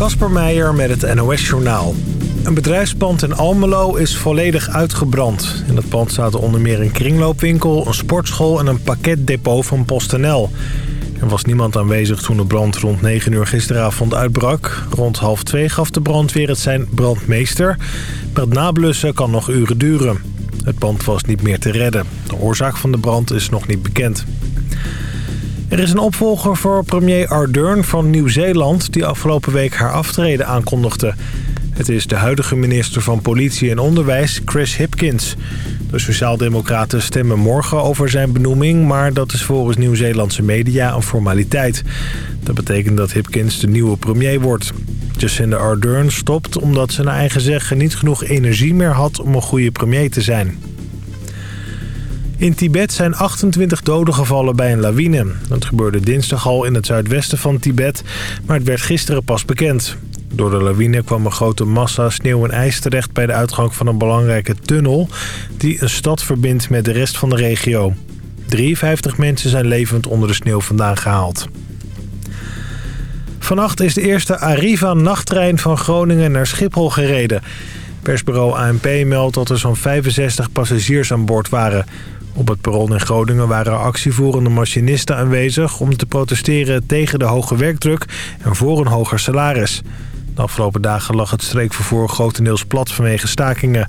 Kasper Meijer met het NOS-journaal. Een bedrijfspand in Almelo is volledig uitgebrand. In het pand zaten onder meer een kringloopwinkel, een sportschool en een pakketdepot van PostNL. Er was niemand aanwezig toen de brand rond 9 uur gisteravond uitbrak. Rond half 2 gaf de brandweer het zijn brandmeester. Maar het nablussen kan nog uren duren. Het pand was niet meer te redden. De oorzaak van de brand is nog niet bekend. Er is een opvolger voor premier Ardern van Nieuw-Zeeland... die afgelopen week haar aftreden aankondigde. Het is de huidige minister van Politie en Onderwijs, Chris Hipkins. De Sociaaldemocraten stemmen morgen over zijn benoeming... maar dat is volgens Nieuw-Zeelandse media een formaliteit. Dat betekent dat Hipkins de nieuwe premier wordt. Jacinda Ardern stopt omdat ze naar eigen zeggen niet genoeg energie meer had... om een goede premier te zijn. In Tibet zijn 28 doden gevallen bij een lawine. Dat gebeurde dinsdag al in het zuidwesten van Tibet, maar het werd gisteren pas bekend. Door de lawine kwam een grote massa sneeuw en ijs terecht bij de uitgang van een belangrijke tunnel... die een stad verbindt met de rest van de regio. 53 mensen zijn levend onder de sneeuw vandaan gehaald. Vannacht is de eerste Arriva-nachttrein van Groningen naar Schiphol gereden. Persbureau ANP meldt dat er zo'n 65 passagiers aan boord waren. Op het perron in Groningen waren actievoerende machinisten aanwezig... om te protesteren tegen de hoge werkdruk en voor een hoger salaris. De afgelopen dagen lag het streekvervoer grotendeels plat vanwege stakingen.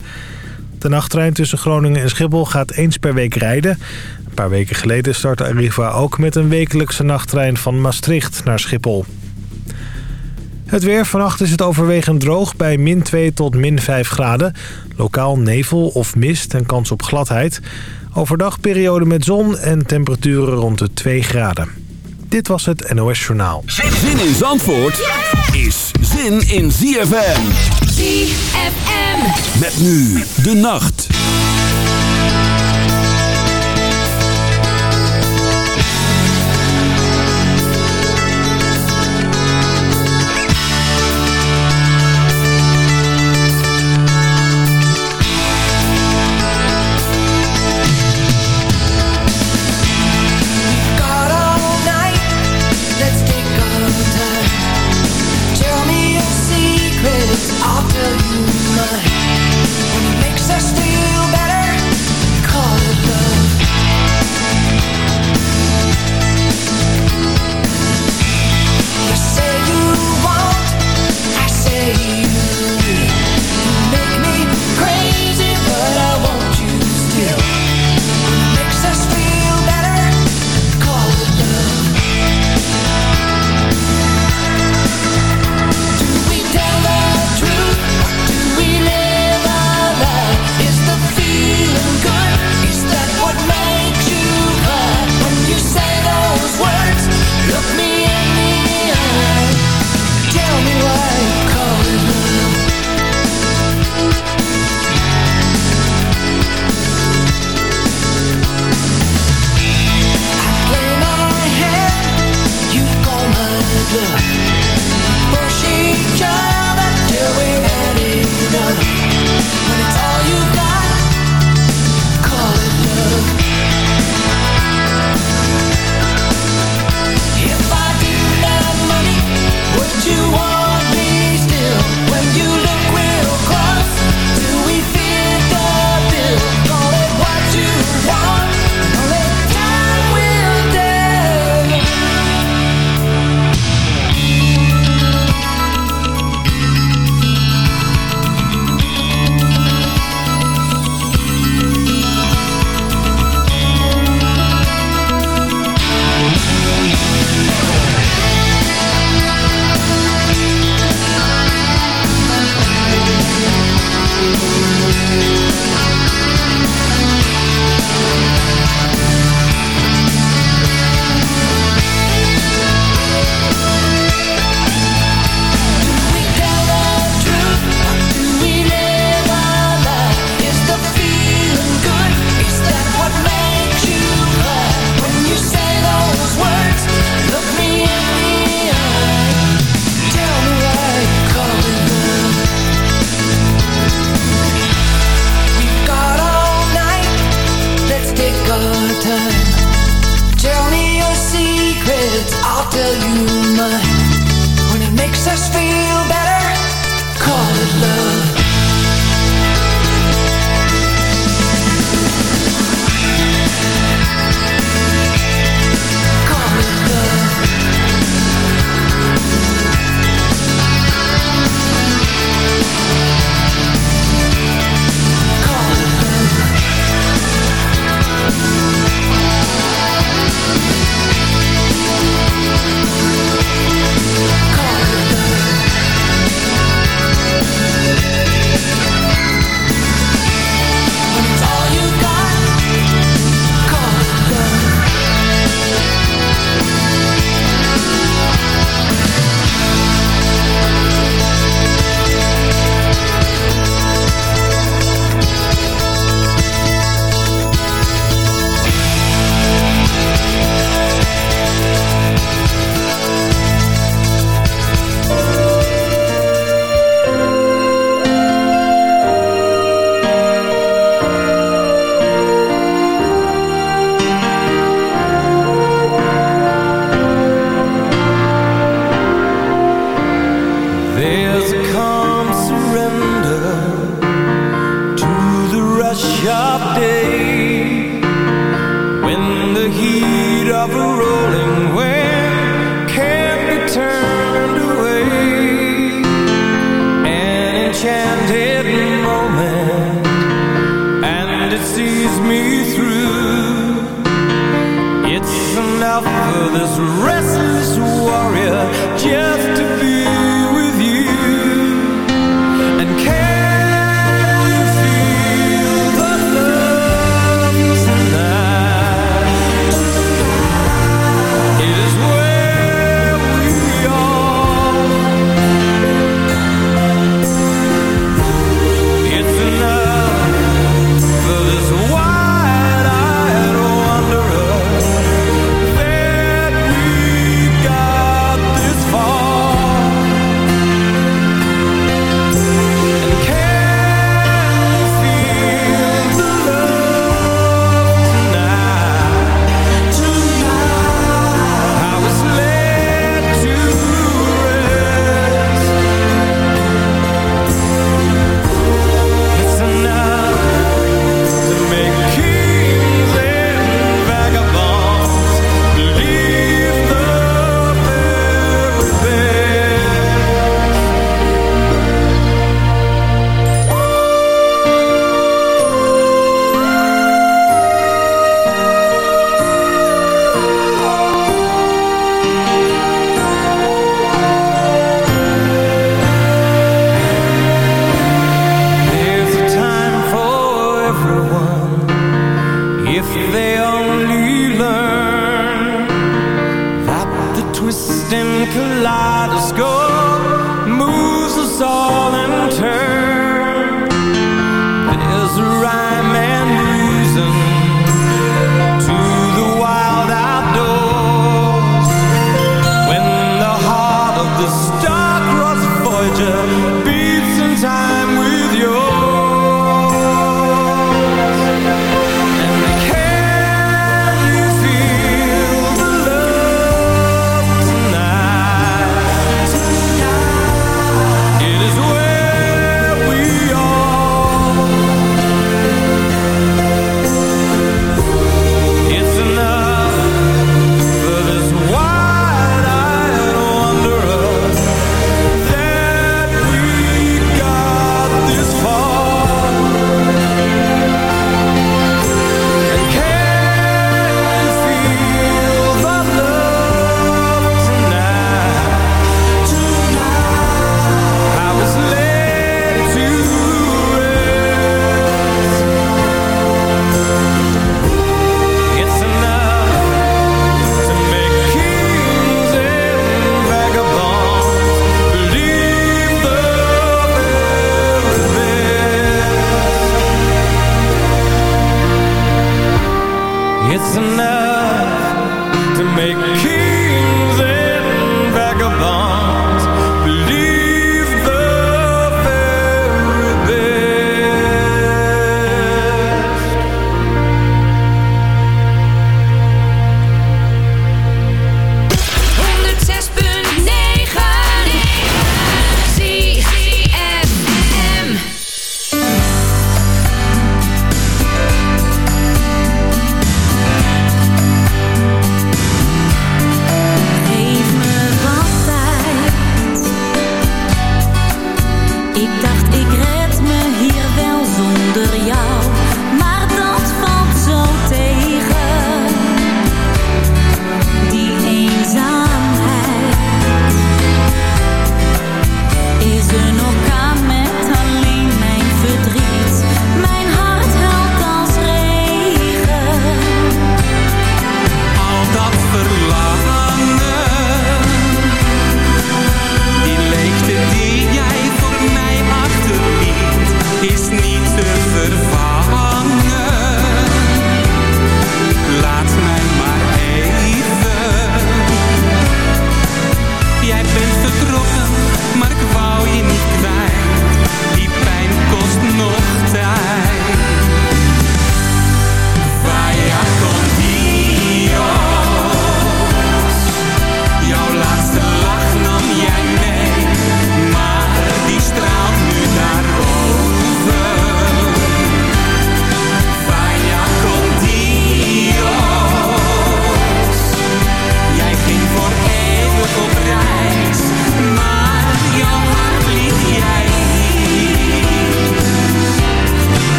De nachttrein tussen Groningen en Schiphol gaat eens per week rijden. Een paar weken geleden startte Arriva ook met een wekelijkse nachttrein van Maastricht naar Schiphol. Het weer. Vannacht is het overwegend droog bij min 2 tot min 5 graden. Lokaal nevel of mist en kans op gladheid. Overdag periode met zon en temperaturen rond de 2 graden. Dit was het NOS Journaal. Zin in Zandvoort is zin in ZFM. ZFM. Met nu de nacht.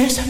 There's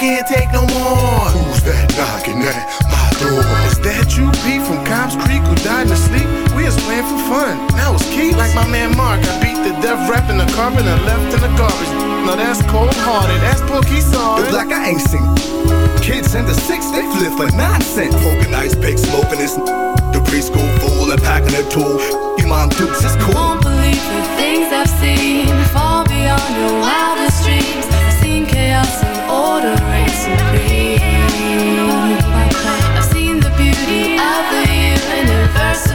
can't take no more. Who's that knocking at my door? Is that you, Pete, from Cobb's Creek, who died in his sleep? We was playing for fun. Now it's Keith. Like my man Mark, I beat the death rap in the carpet and left in the garbage. Now that's cold hearted. That's Pookie Saw. The like I ain't seen. Kids in the six, they flip for nonsense. Poking ice pick, smoking this. The preschool fool and packing a tool. Your mom dukes is cool. Won't believe the things I've seen Fall beyond your wildest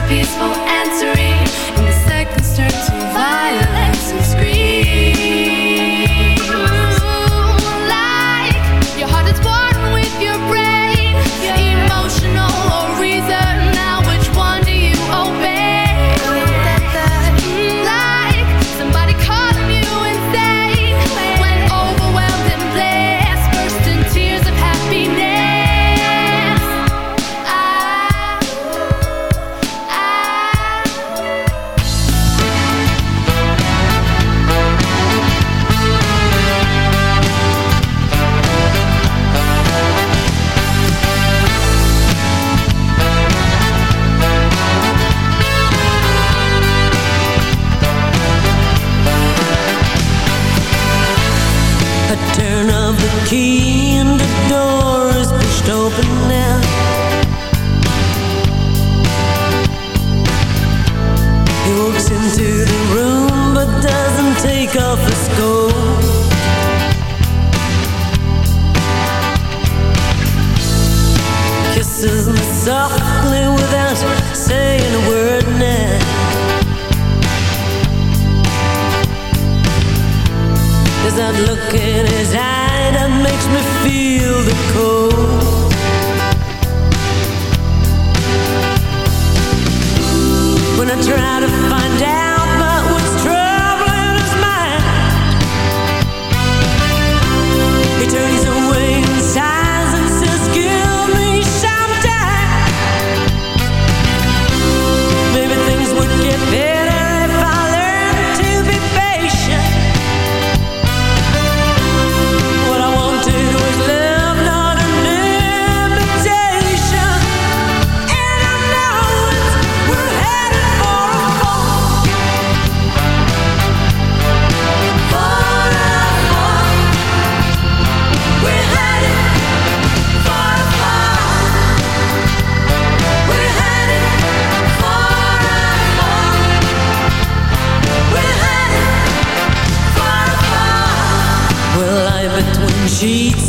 peaceful and that look in his eye that makes me feel the cold. When I try to find out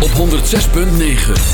Op 106.9